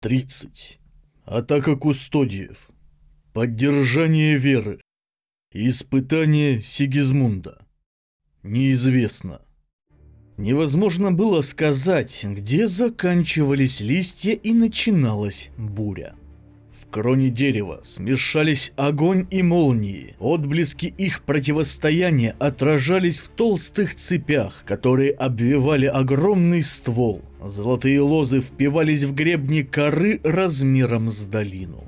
30. Атака кустодиев. Поддержание веры. Испытание Сигизмунда. Неизвестно. Невозможно было сказать, где заканчивались листья и начиналась буря. Кроне дерева смешались огонь и молнии. Отблески их противостояния отражались в толстых цепях, которые обвивали огромный ствол. Золотые лозы впивались в гребни коры размером с долину.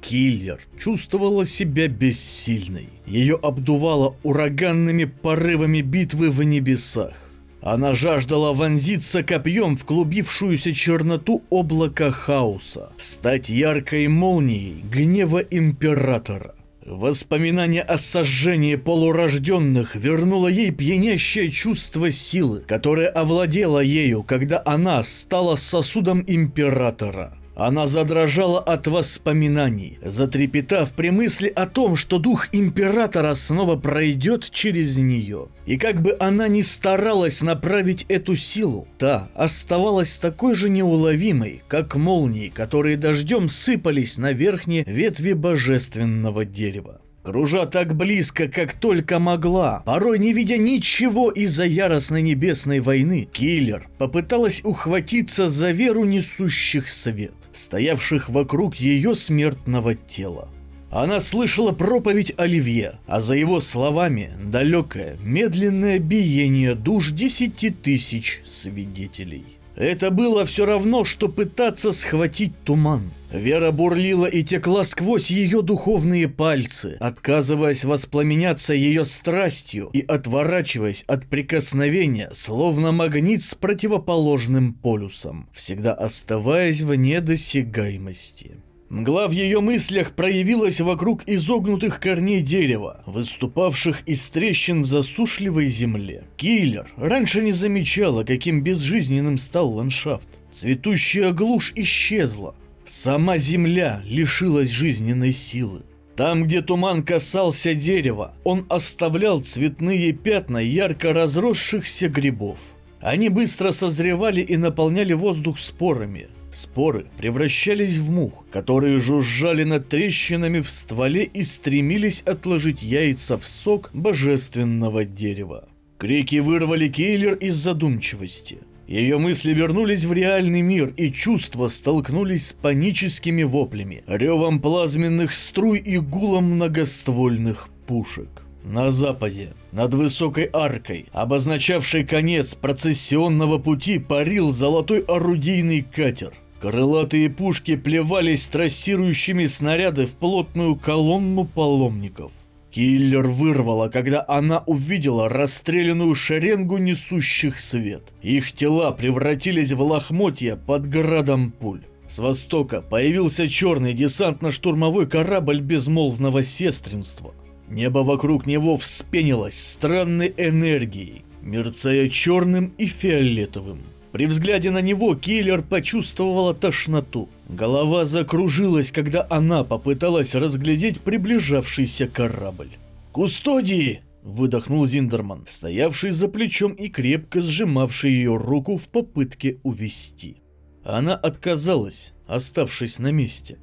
Киллер чувствовала себя бессильной. Ее обдувало ураганными порывами битвы в небесах. Она жаждала вонзиться копьем в клубившуюся черноту облака хаоса, стать яркой молнией гнева императора. Воспоминание о сожжении полурожденных вернуло ей пьянящее чувство силы, которое овладело ею, когда она стала сосудом императора. Она задрожала от воспоминаний, затрепетав при мысли о том, что дух императора снова пройдет через нее. И как бы она ни старалась направить эту силу, та оставалась такой же неуловимой, как молнии, которые дождем сыпались на верхние ветви божественного дерева кружа так близко, как только могла, порой не видя ничего из-за яростной небесной войны, киллер попыталась ухватиться за веру несущих свет, стоявших вокруг ее смертного тела. Она слышала проповедь Оливье, а за его словами далекое, медленное биение душ десяти тысяч свидетелей. Это было все равно, что пытаться схватить туман. Вера бурлила и текла сквозь ее духовные пальцы, отказываясь воспламеняться ее страстью и отворачиваясь от прикосновения, словно магнит с противоположным полюсом, всегда оставаясь вне досягаемости. Мгла в ее мыслях проявилась вокруг изогнутых корней дерева, выступавших из трещин в засушливой земле. Киллер раньше не замечала, каким безжизненным стал ландшафт. Цветущая глушь исчезла. Сама земля лишилась жизненной силы. Там, где туман касался дерева, он оставлял цветные пятна ярко разросшихся грибов. Они быстро созревали и наполняли воздух спорами. Споры превращались в мух, которые жужжали над трещинами в стволе и стремились отложить яйца в сок божественного дерева. Крики вырвали Кейлер из задумчивости. Ее мысли вернулись в реальный мир, и чувства столкнулись с паническими воплями, ревом плазменных струй и гулом многоствольных пушек. На западе, над высокой аркой, обозначавшей конец процессионного пути, парил золотой орудийный катер – Крылатые пушки плевались трассирующими снаряды в плотную колонну паломников. Киллер вырвала, когда она увидела расстрелянную шеренгу несущих свет. Их тела превратились в лохмотья под градом пуль. С востока появился черный десантно-штурмовой корабль безмолвного сестринства. Небо вокруг него вспенилось странной энергией, мерцая черным и фиолетовым. При взгляде на него киллер почувствовала тошноту. Голова закружилась, когда она попыталась разглядеть приближавшийся корабль. «Кустодии!» – выдохнул Зиндерман, стоявший за плечом и крепко сжимавший ее руку в попытке увести. Она отказалась, оставшись на месте.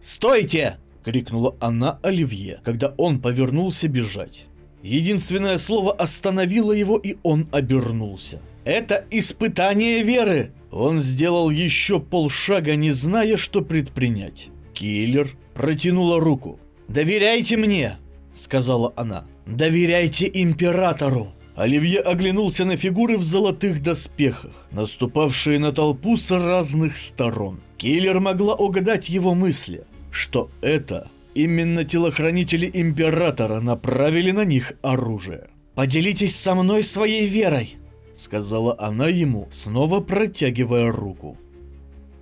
«Стойте!» – крикнула она Оливье, когда он повернулся бежать. Единственное слово остановило его, и он обернулся. Это испытание веры. Он сделал еще полшага, не зная, что предпринять. Киллер протянула руку. «Доверяйте мне!» — сказала она. «Доверяйте императору!» Оливье оглянулся на фигуры в золотых доспехах, наступавшие на толпу с разных сторон. Киллер могла угадать его мысли, что это именно телохранители императора направили на них оружие. «Поделитесь со мной своей верой!» Сказала она ему, снова протягивая руку.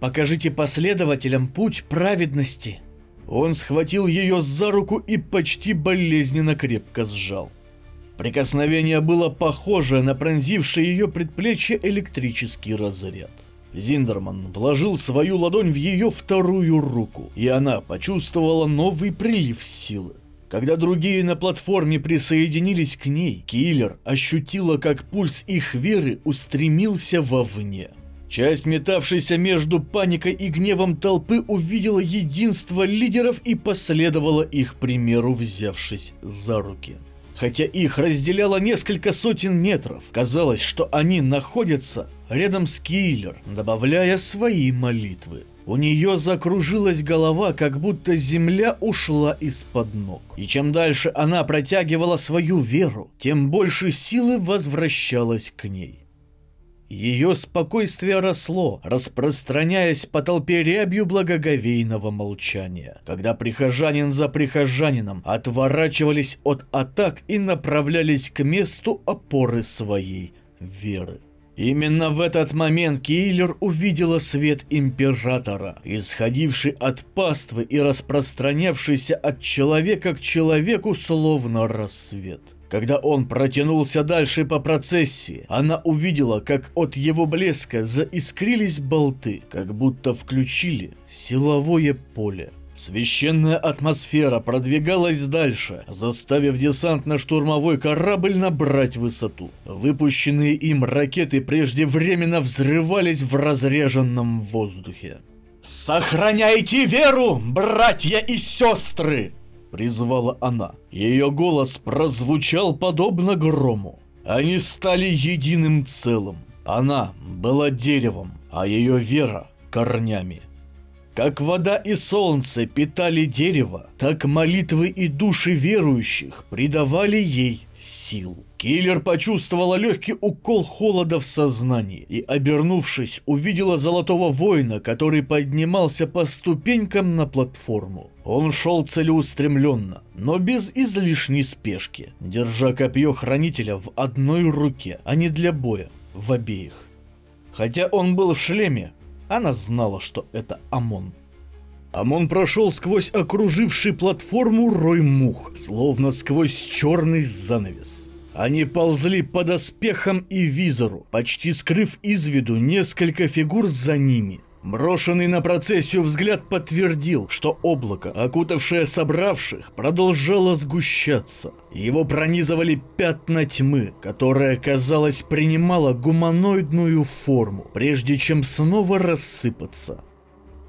«Покажите последователям путь праведности!» Он схватил ее за руку и почти болезненно крепко сжал. Прикосновение было похоже на пронзивший ее предплечье электрический разряд. Зиндерман вложил свою ладонь в ее вторую руку, и она почувствовала новый прилив силы. Когда другие на платформе присоединились к ней, киллер ощутила, как пульс их веры устремился вовне. Часть метавшейся между паникой и гневом толпы увидела единство лидеров и последовала их примеру, взявшись за руки. Хотя их разделяло несколько сотен метров, казалось, что они находятся рядом с Киллер, добавляя свои молитвы. У нее закружилась голова, как будто земля ушла из-под ног. И чем дальше она протягивала свою веру, тем больше силы возвращалось к ней. Ее спокойствие росло, распространяясь по толпе рябью благоговейного молчания, когда прихожанин за прихожанином отворачивались от атак и направлялись к месту опоры своей веры. Именно в этот момент Киллер увидела свет Императора, исходивший от паствы и распространявшийся от человека к человеку словно рассвет. Когда он протянулся дальше по процессии, она увидела, как от его блеска заискрились болты, как будто включили силовое поле. Священная атмосфера продвигалась дальше, заставив десантно-штурмовой корабль набрать высоту. Выпущенные им ракеты преждевременно взрывались в разреженном воздухе. «Сохраняйте веру, братья и сестры!» Призвала она. Ее голос прозвучал подобно грому. Они стали единым целым. Она была деревом, а ее вера – корнями. Как вода и солнце питали дерево, так молитвы и души верующих придавали ей сил. Киллер почувствовала легкий укол холода в сознании и, обернувшись, увидела золотого воина, который поднимался по ступенькам на платформу. Он шел целеустремленно, но без излишней спешки, держа копье хранителя в одной руке, а не для боя, в обеих. Хотя он был в шлеме, она знала, что это ОМОН. ОМОН прошел сквозь окруживший платформу рой мух, словно сквозь черный занавес. Они ползли по доспехам и визору, почти скрыв из виду несколько фигур за ними. Брошенный на процессию взгляд подтвердил, что облако, окутавшее собравших, продолжало сгущаться. Его пронизывали пятна тьмы, которая, казалось, принимала гуманоидную форму, прежде чем снова рассыпаться.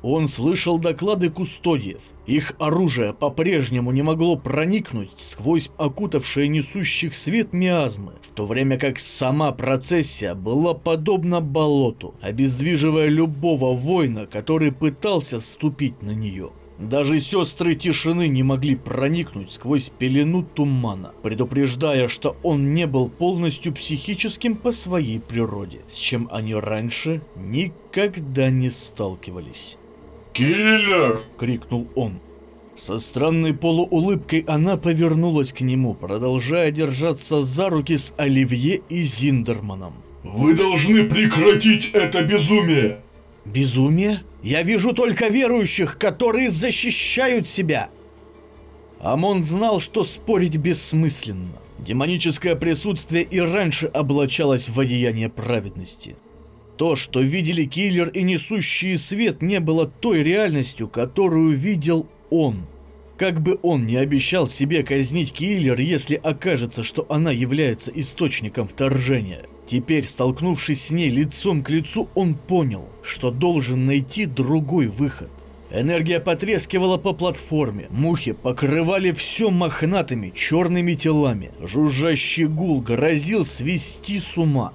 Он слышал доклады кустодиев. Их оружие по-прежнему не могло проникнуть сквозь окутавшие несущих свет миазмы, в то время как сама процессия была подобна болоту, обездвиживая любого воина, который пытался ступить на нее. Даже сестры тишины не могли проникнуть сквозь пелену тумана, предупреждая, что он не был полностью психическим по своей природе, с чем они раньше никогда не сталкивались. «Киллер!» — крикнул он. Со странной полуулыбкой она повернулась к нему, продолжая держаться за руки с Оливье и Зиндерманом. «Вы должны прекратить это безумие!» «Безумие? Я вижу только верующих, которые защищают себя!» Амон знал, что спорить бессмысленно. Демоническое присутствие и раньше облачалось в одеяние праведности. То, что видели киллер и несущий свет, не было той реальностью, которую видел он. Как бы он ни обещал себе казнить киллер, если окажется, что она является источником вторжения. Теперь, столкнувшись с ней лицом к лицу, он понял, что должен найти другой выход. Энергия потрескивала по платформе, мухи покрывали все мохнатыми черными телами, жужжащий гул грозил свести с ума.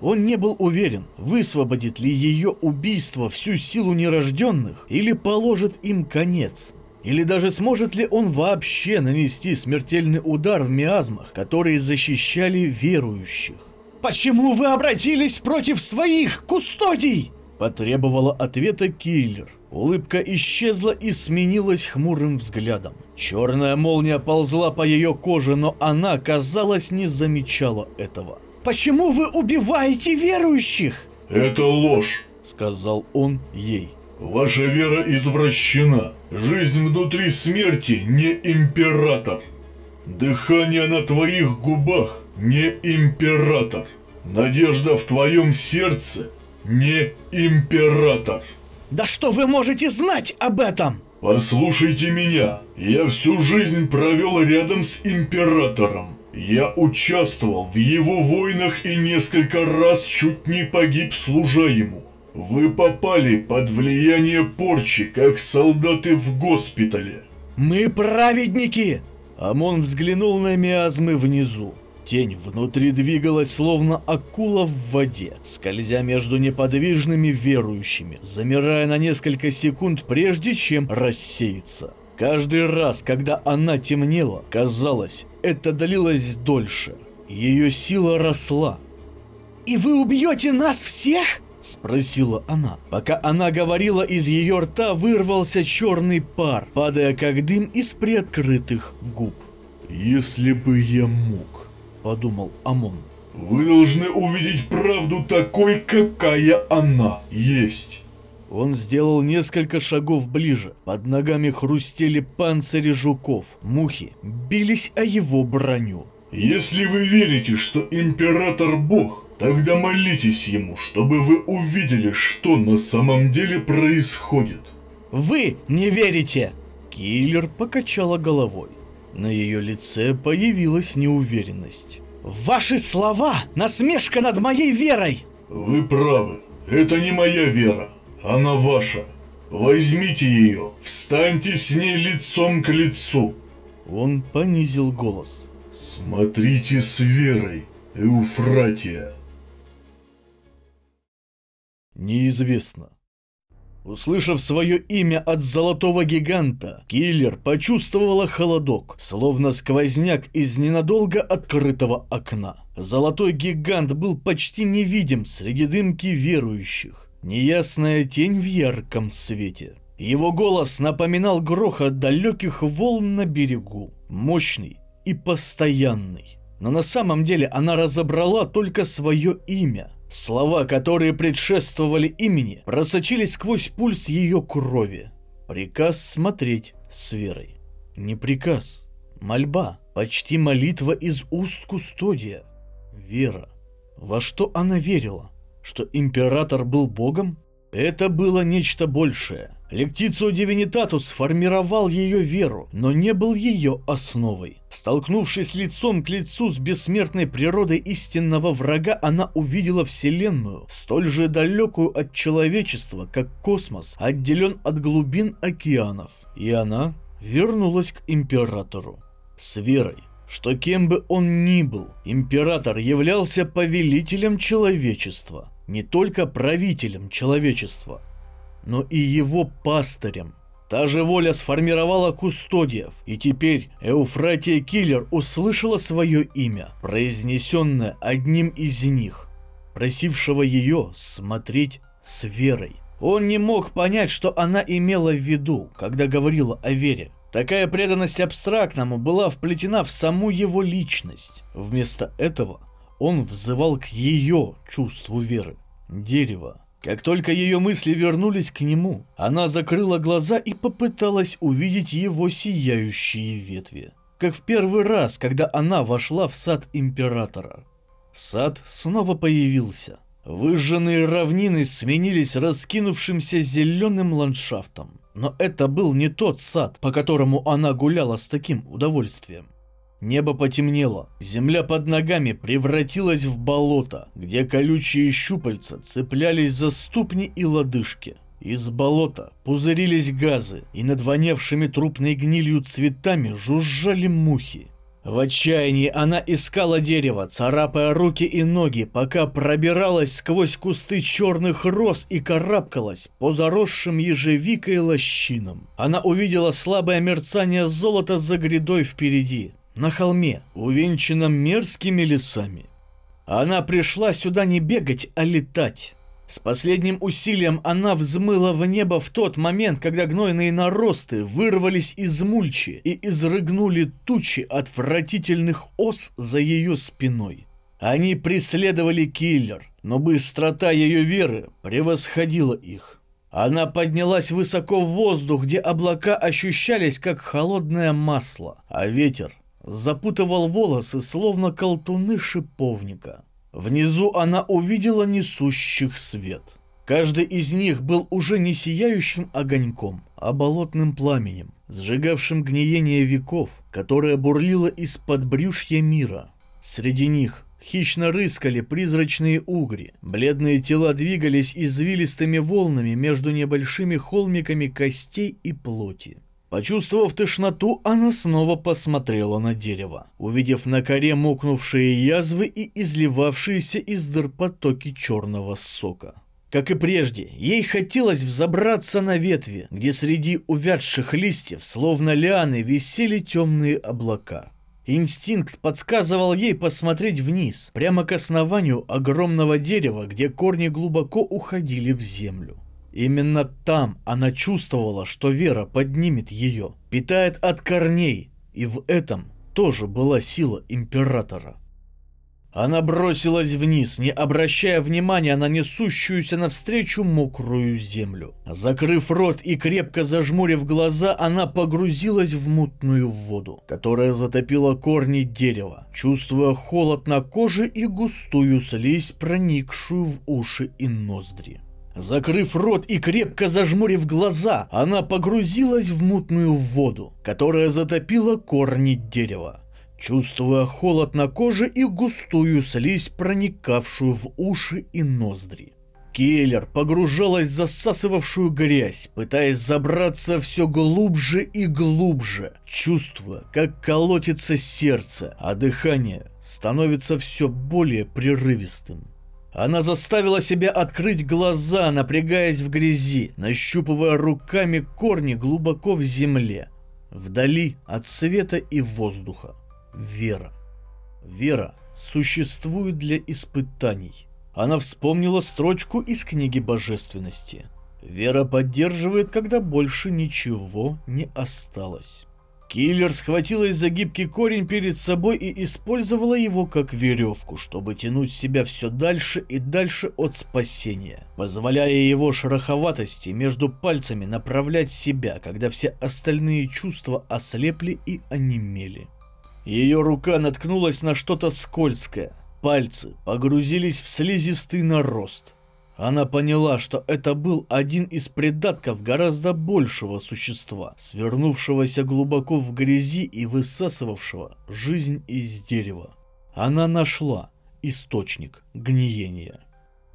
Он не был уверен, высвободит ли ее убийство всю силу нерожденных или положит им конец. Или даже сможет ли он вообще нанести смертельный удар в миазмах, которые защищали верующих. «Почему вы обратились против своих кустодий?» Потребовала ответа киллер. Улыбка исчезла и сменилась хмурым взглядом. Черная молния ползла по ее коже, но она, казалось, не замечала этого. «Почему вы убиваете верующих?» «Это ложь», — сказал он ей. «Ваша вера извращена. Жизнь внутри смерти не император. Дыхание на твоих губах не император. Надежда в твоем сердце не император». «Да что вы можете знать об этом?» «Послушайте меня. Я всю жизнь провел рядом с императором. Я участвовал в его войнах и несколько раз чуть не погиб, служа ему. Вы попали под влияние порчи, как солдаты в госпитале. Мы праведники! Амон взглянул на миазмы внизу. Тень внутри двигалась, словно акула в воде, скользя между неподвижными верующими, замирая на несколько секунд, прежде чем рассеяться. Каждый раз, когда она темнела, казалось, это длилось дольше. Ее сила росла. «И вы убьете нас всех?» — спросила она. Пока она говорила, из ее рта вырвался черный пар, падая как дым из приоткрытых губ. «Если бы я мог», — подумал Амон. «Вы должны увидеть правду такой, какая она есть». Он сделал несколько шагов ближе. Под ногами хрустели панцири жуков. Мухи бились о его броню. Если вы верите, что император бог, тогда молитесь ему, чтобы вы увидели, что на самом деле происходит. Вы не верите! Киллер покачала головой. На ее лице появилась неуверенность. Ваши слова – насмешка над моей верой! Вы правы. Это не моя вера. Она ваша. Возьмите ее, встаньте с ней лицом к лицу. Он понизил голос. Смотрите с верой, Эуфратия. Неизвестно. Услышав свое имя от золотого гиганта, киллер почувствовала холодок, словно сквозняк из ненадолго открытого окна. Золотой гигант был почти невидим среди дымки верующих. Неясная тень в ярком свете. Его голос напоминал грохот далеких волн на берегу. Мощный и постоянный. Но на самом деле она разобрала только свое имя. Слова, которые предшествовали имени, просочились сквозь пульс ее крови. Приказ смотреть с верой. Не приказ, мольба, почти молитва из уст кустодия. Вера. Во что она верила? Что император был богом? Это было нечто большее. Лектицио Дивинитатус сформировал ее веру, но не был ее основой. Столкнувшись лицом к лицу с бессмертной природой истинного врага, она увидела Вселенную, столь же далекую от человечества, как космос отделен от глубин океанов. И она вернулась к императору. С верой, что кем бы он ни был, император являлся повелителем человечества, не только правителем человечества, но и его пастырем. Та же воля сформировала кустодиев, и теперь Эуфратия Киллер услышала свое имя, произнесенное одним из них, просившего ее смотреть с верой. Он не мог понять, что она имела в виду, когда говорила о вере. Такая преданность абстрактному была вплетена в саму его личность. Вместо этого он взывал к ее чувству веры. Дерево. Как только ее мысли вернулись к нему, она закрыла глаза и попыталась увидеть его сияющие ветви. Как в первый раз, когда она вошла в сад императора. Сад снова появился. Выжженные равнины сменились раскинувшимся зеленым ландшафтом. Но это был не тот сад, по которому она гуляла с таким удовольствием. Небо потемнело, земля под ногами превратилась в болото, где колючие щупальца цеплялись за ступни и лодыжки. Из болота пузырились газы, и над вонявшими трупной гнилью цветами жужжали мухи. В отчаянии она искала дерево, царапая руки и ноги, пока пробиралась сквозь кусты черных роз и карабкалась по заросшим ежевикой лощинам. Она увидела слабое мерцание золота за грядой впереди, на холме, увенчанном мерзкими лесами. Она пришла сюда не бегать, а летать. С последним усилием она взмыла в небо в тот момент, когда гнойные наросты вырвались из мульчи и изрыгнули тучи отвратительных ос за ее спиной. Они преследовали киллер, но быстрота ее веры превосходила их. Она поднялась высоко в воздух, где облака ощущались как холодное масло, а ветер запутывал волосы, словно колтуны шиповника. Внизу она увидела несущих свет. Каждый из них был уже не сияющим огоньком, а болотным пламенем, сжигавшим гниение веков, которое бурлило из-под брюшья мира. Среди них хищно рыскали призрачные угри. Бледные тела двигались извилистыми волнами между небольшими холмиками костей и плоти. Почувствовав тошноту, она снова посмотрела на дерево, увидев на коре мокнувшие язвы и изливавшиеся из дыр потоки черного сока. Как и прежде, ей хотелось взобраться на ветви, где среди увядших листьев, словно лианы, висели темные облака. Инстинкт подсказывал ей посмотреть вниз, прямо к основанию огромного дерева, где корни глубоко уходили в землю. Именно там она чувствовала, что Вера поднимет ее, питает от корней, и в этом тоже была сила императора. Она бросилась вниз, не обращая внимания на несущуюся навстречу мокрую землю. Закрыв рот и крепко зажмурив глаза, она погрузилась в мутную воду, которая затопила корни дерева, чувствуя холод на коже и густую слизь, проникшую в уши и ноздри. Закрыв рот и крепко зажмурив глаза, она погрузилась в мутную воду, которая затопила корни дерева, чувствуя холод на коже и густую слизь, проникавшую в уши и ноздри. Келлер погружалась в засасывавшую грязь, пытаясь забраться все глубже и глубже, чувствуя, как колотится сердце, а дыхание становится все более прерывистым. Она заставила себя открыть глаза, напрягаясь в грязи, нащупывая руками корни глубоко в земле. Вдали от света и воздуха. Вера. Вера существует для испытаний. Она вспомнила строчку из книги божественности. Вера поддерживает, когда больше ничего не осталось. Киллер схватилась за гибкий корень перед собой и использовала его как веревку, чтобы тянуть себя все дальше и дальше от спасения, позволяя его шероховатости между пальцами направлять себя, когда все остальные чувства ослепли и онемели. Ее рука наткнулась на что-то скользкое, пальцы погрузились в слизистый нарост – она поняла, что это был один из придатков гораздо большего существа, свернувшегося глубоко в грязи и высасывавшего жизнь из дерева. Она нашла источник гниения.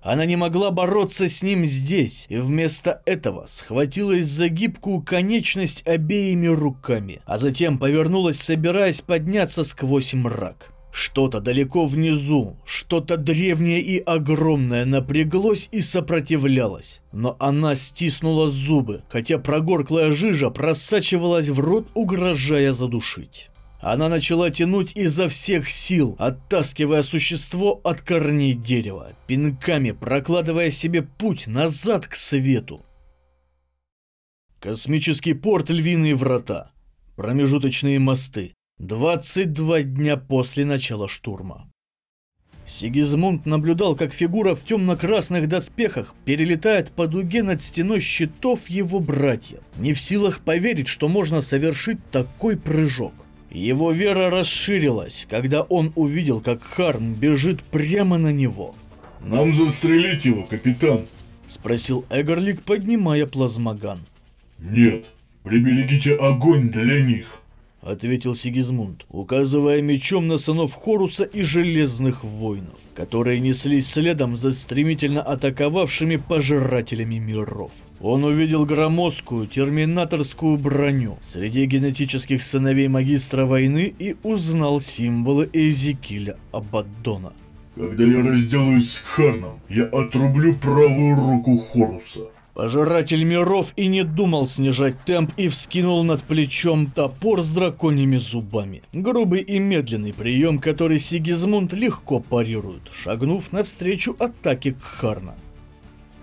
Она не могла бороться с ним здесь, и вместо этого схватилась за гибкую конечность обеими руками, а затем повернулась, собираясь подняться сквозь мрак. Что-то далеко внизу, что-то древнее и огромное напряглось и сопротивлялось. Но она стиснула зубы, хотя прогорклая жижа просачивалась в рот, угрожая задушить. Она начала тянуть изо всех сил, оттаскивая существо от корней дерева, пинками прокладывая себе путь назад к свету. Космический порт Львиные Врата. Промежуточные мосты. 22 дня после начала штурма. Сигизмунд наблюдал, как фигура в темно-красных доспехах перелетает по дуге над стеной щитов его братьев, не в силах поверить, что можно совершить такой прыжок. Его вера расширилась, когда он увидел, как Харн бежит прямо на него. «Нам застрелить его, капитан?» – спросил Эгорлик, поднимая плазмоган. «Нет, приберегите огонь для них» ответил Сигизмунд, указывая мечом на сынов Хоруса и Железных Воинов, которые неслись следом за стремительно атаковавшими пожирателями миров. Он увидел громоздкую терминаторскую броню среди генетических сыновей магистра войны и узнал символы Эзекиля Абаддона. «Когда я разделаюсь с Харном, я отрублю правую руку Хоруса», Пожиратель миров и не думал снижать темп и вскинул над плечом топор с драконьими зубами. Грубый и медленный прием, который Сигизмунд легко парирует, шагнув навстречу атаке Кхарна.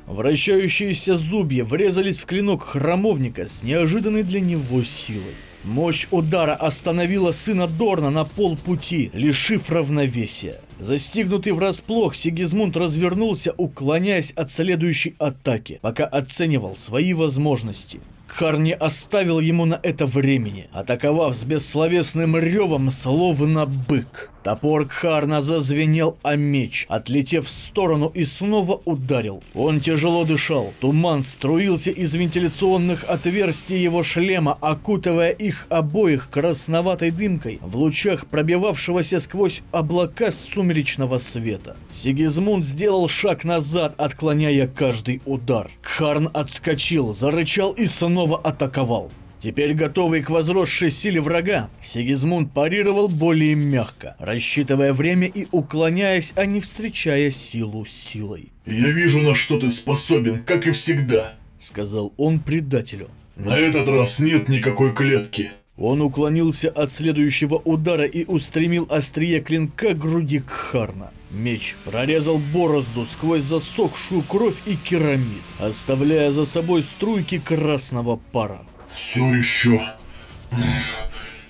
Вращающиеся зубья врезались в клинок храмовника с неожиданной для него силой. Мощь удара остановила сына Дорна на полпути, лишив равновесия. Застигнутый врасплох, Сигизмунд развернулся, уклоняясь от следующей атаки, пока оценивал свои возможности. Кхар не оставил ему на это времени, атаковав с бессловесным ревом словно бык. Топор Кхарна зазвенел о меч, отлетев в сторону и снова ударил. Он тяжело дышал. Туман струился из вентиляционных отверстий его шлема, окутывая их обоих красноватой дымкой в лучах пробивавшегося сквозь облака сумеречного света. Сигизмунд сделал шаг назад, отклоняя каждый удар. Кхарн отскочил, зарычал и снова атаковал. Теперь готовый к возросшей силе врага, Сигизмунд парировал более мягко, рассчитывая время и уклоняясь, а не встречая силу силой. «Я вижу, на что ты способен, как и всегда», — сказал он предателю. «На этот раз нет никакой клетки». Он уклонился от следующего удара и устремил острие клинка к груди Кхарна. Меч прорезал борозду сквозь засохшую кровь и керамид, оставляя за собой струйки красного пара. Все еще...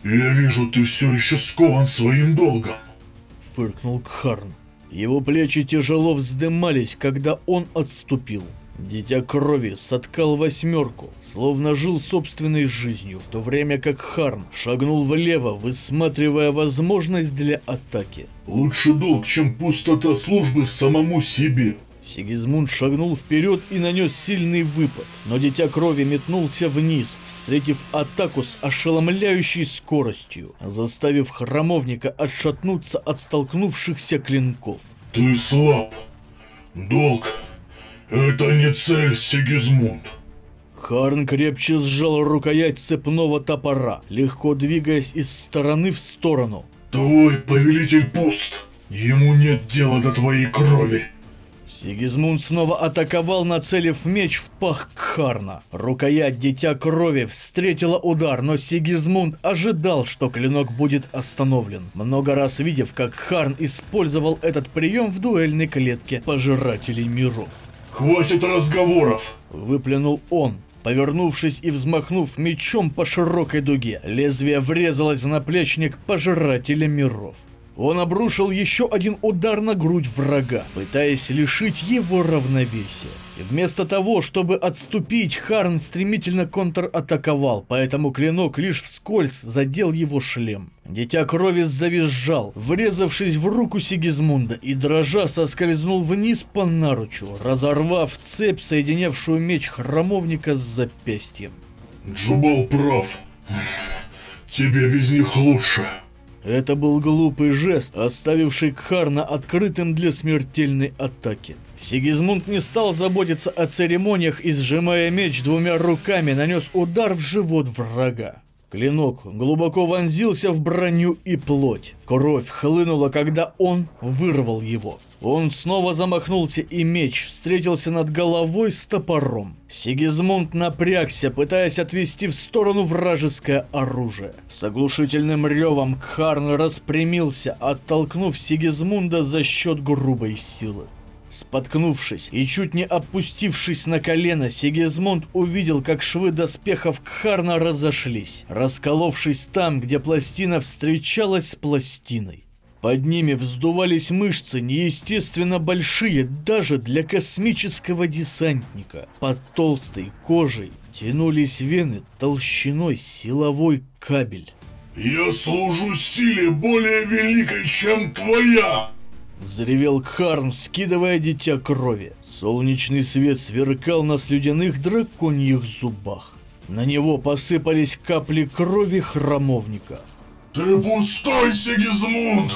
Я вижу, ты все еще скован своим долгом. Фыркнул Кхарн. Его плечи тяжело вздымались, когда он отступил. Дитя крови соткал восьмерку, словно жил собственной жизнью, в то время как Харн шагнул влево, высматривая возможность для атаки. «Лучше долг, чем пустота службы самому себе», Сигизмунд шагнул вперед и нанес сильный выпад, но Дитя Крови метнулся вниз, встретив атаку с ошеломляющей скоростью, заставив храмовника отшатнуться от столкнувшихся клинков. «Ты слаб. Долг. Это не цель, Сигизмунд». Харн крепче сжал рукоять цепного топора, легко двигаясь из стороны в сторону. «Твой повелитель пуст. Ему нет дела до твоей крови». Сигизмунд снова атаковал, нацелив меч в пах Кхарна. Рукоять Дитя Крови встретила удар, но Сигизмунд ожидал, что клинок будет остановлен. Много раз видев, как Харн использовал этот прием в дуэльной клетке Пожирателей Миров. «Хватит разговоров!» – выплюнул он. Повернувшись и взмахнув мечом по широкой дуге, лезвие врезалось в наплечник Пожирателя Миров. Он обрушил еще один удар на грудь врага, пытаясь лишить его равновесия. И вместо того, чтобы отступить, Харн стремительно контратаковал, поэтому клинок лишь вскользь задел его шлем. Дитя крови завизжал, врезавшись в руку Сигизмунда и дрожа соскользнул вниз по наручу, разорвав цепь, соединявшую меч храмовника с запястьем. Джубал прав. Тебе без них лучше. Это был глупый жест, оставивший Кхарна открытым для смертельной атаки. Сигизмунд не стал заботиться о церемониях и, сжимая меч двумя руками, нанес удар в живот врага. Клинок глубоко вонзился в броню и плоть. Кровь хлынула, когда он вырвал его. Он снова замахнулся, и меч встретился над головой с топором. Сигизмунд напрягся, пытаясь отвести в сторону вражеское оружие. С оглушительным ревом Кхарн распрямился, оттолкнув Сигизмунда за счет грубой силы. Споткнувшись и чуть не опустившись на колено, Сигизмунд увидел, как швы доспехов Кхарна разошлись, расколовшись там, где пластина встречалась с пластиной. Под ними вздувались мышцы, неестественно большие даже для космического десантника. Под толстой кожей тянулись вены толщиной силовой кабель. «Я служу силе более великой, чем твоя!» Взревел Кхарн, скидывая дитя крови. Солнечный свет сверкал на слюдяных драконьих зубах. На него посыпались капли крови храмовника. «Ты пустой, Сигизмунд!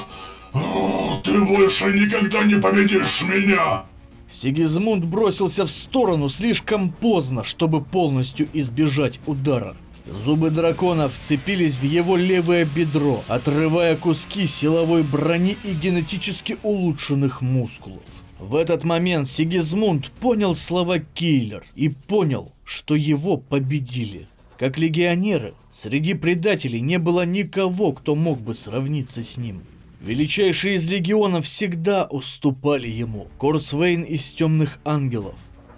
Ты больше никогда не победишь меня!» Сигизмунд бросился в сторону слишком поздно, чтобы полностью избежать удара. Зубы дракона вцепились в его левое бедро, отрывая куски силовой брони и генетически улучшенных мускулов. В этот момент Сигизмунд понял слова Киллер и понял, что его победили. Как легионеры, среди предателей не было никого, кто мог бы сравниться с ним. Величайшие из легионов всегда уступали ему. Корсвейн из Темных Ангелов,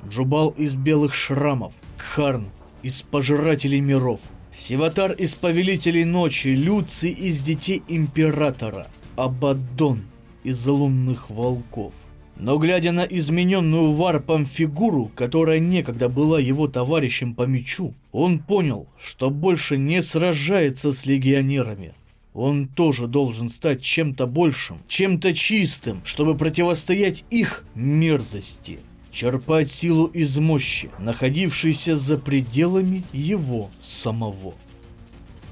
Джубал из Белых Шрамов, Кхарн из Пожирателей Миров, Сиватар из Повелителей Ночи, Люций из Детей Императора, Абаддон из Лунных Волков. Но глядя на измененную варпом фигуру, которая некогда была его товарищем по мечу, он понял, что больше не сражается с легионерами. Он тоже должен стать чем-то большим, чем-то чистым, чтобы противостоять их мерзости, черпать силу из мощи, находившейся за пределами его самого.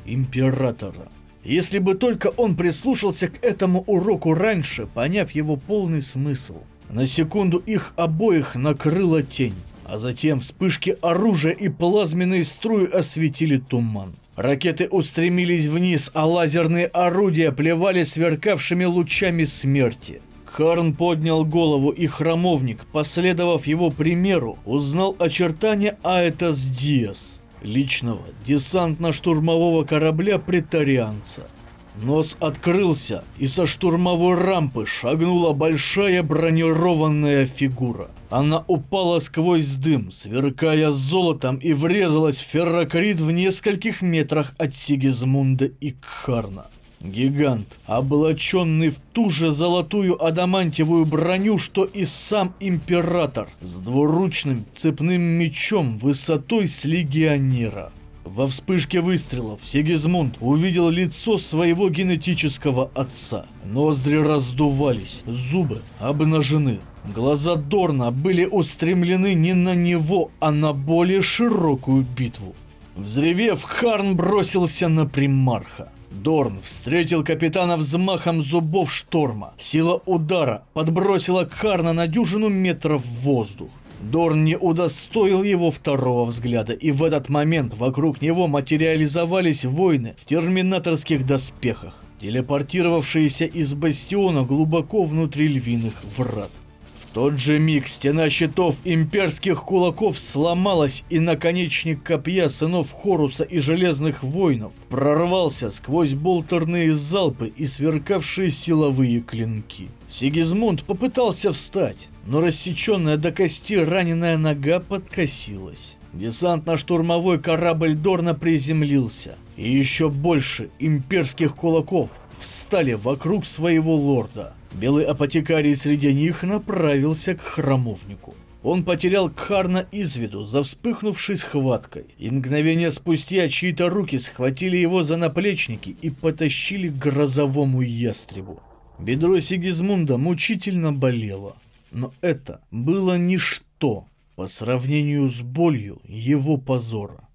Императора. Если бы только он прислушался к этому уроку раньше, поняв его полный смысл. На секунду их обоих накрыла тень, а затем вспышки оружия и плазменные струи осветили туман. Ракеты устремились вниз, а лазерные орудия плевали сверкавшими лучами смерти. Харн поднял голову, и храмовник, последовав его примеру, узнал очертания Аэтас Диас, личного десантно-штурмового корабля претарианца. Нос открылся, и со штурмовой рампы шагнула большая бронированная фигура. Она упала сквозь дым, сверкая золотом, и врезалась в феррокрит в нескольких метрах от Сигизмунда и Кхарна. Гигант, облаченный в ту же золотую адамантиевую броню, что и сам император, с двуручным цепным мечом высотой с легионера. Во вспышке выстрелов Сигизмунд увидел лицо своего генетического отца. Ноздри раздувались, зубы обнажены. Глаза Дорна были устремлены не на него, а на более широкую битву. Взревев, Харн бросился на примарха. Дорн встретил капитана взмахом зубов шторма. Сила удара подбросила Харна на дюжину метров в воздух. Дорн не удостоил его второго взгляда, и в этот момент вокруг него материализовались воины в терминаторских доспехах, телепортировавшиеся из бастиона глубоко внутри львиных врат тот же миг стена щитов имперских кулаков сломалась, и наконечник копья сынов Хоруса и Железных Воинов прорвался сквозь болтерные залпы и сверкавшие силовые клинки. Сигизмунд попытался встать, но рассеченная до кости раненая нога подкосилась. Десантно-штурмовой корабль Дорна приземлился, и еще больше имперских кулаков встали вокруг своего лорда. Белый апотекарий среди них направился к храмовнику. Он потерял Кхарна из виду за вспыхнувшей схваткой, и мгновение спустя чьи-то руки схватили его за наплечники и потащили к грозовому ястребу. Бедро Сигизмунда мучительно болело, но это было ничто по сравнению с болью его позора.